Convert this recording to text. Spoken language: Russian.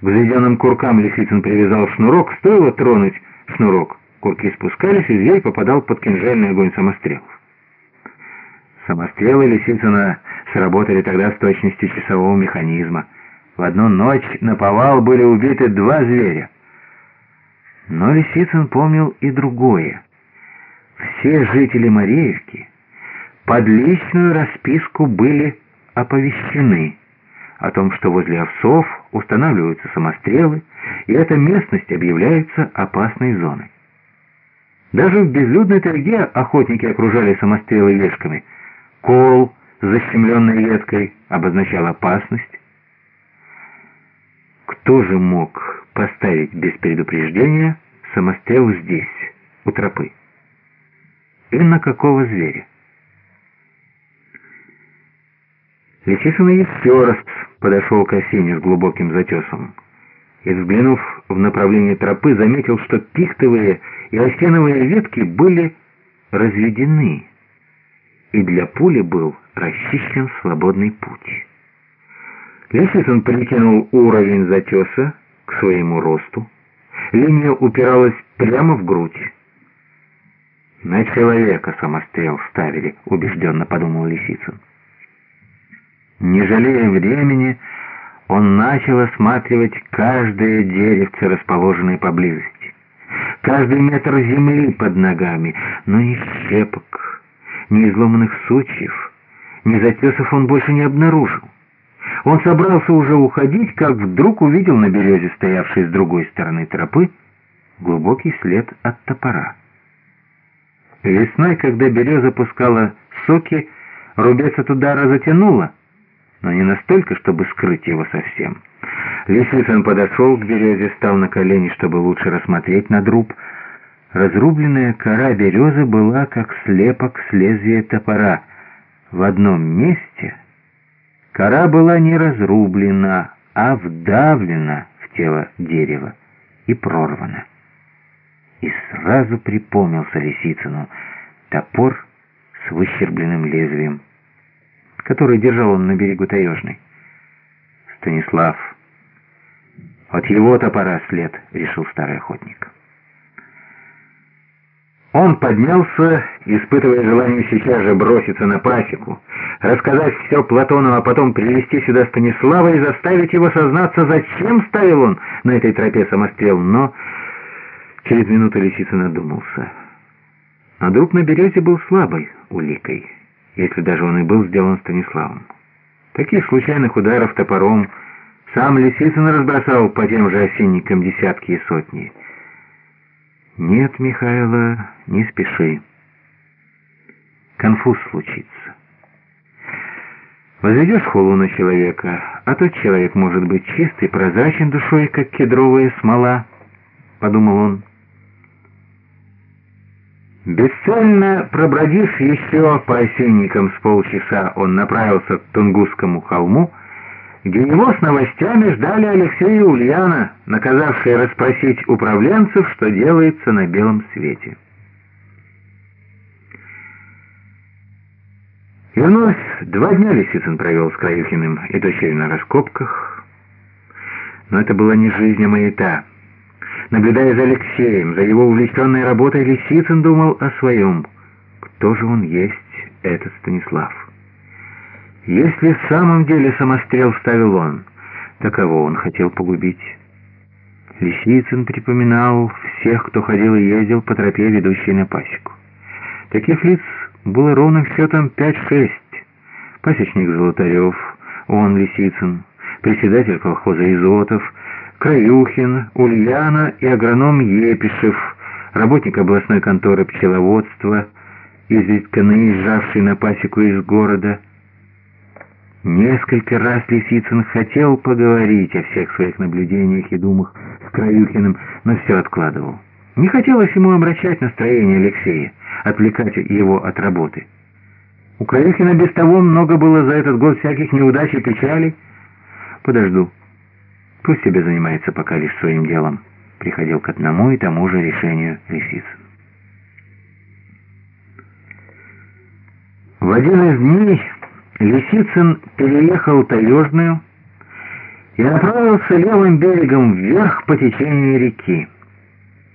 К заведенным куркам Лисицын привязал шнурок, стоило тронуть шнурок. Курки спускались, и зверь попадал под кинжальный огонь самострелов. Самострелы Лисицына сработали тогда с точностью часового механизма. В одну ночь на повал были убиты два зверя. Но Лисицын помнил и другое. Все жители Мареевки под личную расписку были оповещены о том, что возле овсов устанавливаются самострелы, и эта местность объявляется опасной зоной. Даже в безлюдной тайге охотники окружали самострелы вешками. Кол, защемленный веткой, обозначал опасность. Кто же мог поставить без предупреждения самострел здесь, у тропы? И на какого зверя? Лисицын еще раз подошел к осине с глубоким затесом и, взглянув в направление тропы, заметил, что пихтовые и осеновые ветки были разведены, и для пули был расчищен свободный путь. Лисицын прикинул уровень затеса к своему росту. Линия упиралась прямо в грудь. «На человека самострел ставили», — убежденно подумал Лисицын. Не жалея времени, он начал осматривать каждое деревце, расположенное поблизости. Каждый метр земли под ногами, но ни щепок, ни изломанных сучьев, ни затесов он больше не обнаружил. Он собрался уже уходить, как вдруг увидел на березе, стоявшей с другой стороны тропы, глубокий след от топора. Весной, когда береза пускала соки, рубец от удара затянуло, но не настолько, чтобы скрыть его совсем. Лисицын подошел к березе, стал на колени, чтобы лучше рассмотреть надруб. Разрубленная кора березы была, как слепок с лезвия топора. В одном месте кора была не разрублена, а вдавлена в тело дерева и прорвана. И сразу припомнился Лисицыну топор с выщербленным лезвием который держал он на берегу Таежной. Станислав. От его топора след, решил старый охотник. Он поднялся, испытывая желание сейчас же броситься на пасеку, рассказать все Платону, а потом привести сюда Станислава и заставить его сознаться, зачем ставил он на этой тропе самострел. Но через минуту лисица надумался. А друг на березе был слабой уликой если даже он и был сделан Станиславом. Таких случайных ударов топором сам Лисицын разбросал по тем же осенникам десятки и сотни. «Нет, Михайло, не спеши. Конфуз случится. Возведешь холу на человека, а тот человек может быть чистый, прозрачен душой, как кедровая смола», — подумал он. Бесцельно пробродив еще по осенникам с полчаса, он направился к Тунгусскому холму, где его с новостями ждали Алексей и Ульяна, наказавшие расспросить управленцев, что делается на белом свете. И вновь два дня Лисицын провел с Краюхиным и дочерью на раскопках, но это была не жизнь, а маята. Наблюдая за Алексеем, за его увлеченной работой, Лисицын думал о своем. Кто же он есть, этот Станислав? Если в самом деле самострел ставил он, то он хотел погубить? Лисицын припоминал всех, кто ходил и ездил по тропе, ведущей на пасеку. Таких лиц было ровным счетом пять-шесть. Пасечник Золотарев, он Лисицын, председатель колхоза Изотов — Краюхин, Ульяна и агроном Епишев, работник областной конторы пчеловодства, изредка наезжавший на пасеку из города. Несколько раз Лисицын хотел поговорить о всех своих наблюдениях и думах с Краюхиным, но все откладывал. Не хотелось ему обращать настроение Алексея, отвлекать его от работы. У Краюхина без того много было за этот год всяких неудач и печалей. Подожду. Пусть себе занимается пока лишь своим делом. Приходил к одному и тому же решению Лисицын. В один из дней Лисицын переехал Таежную и направился левым берегом вверх по течению реки.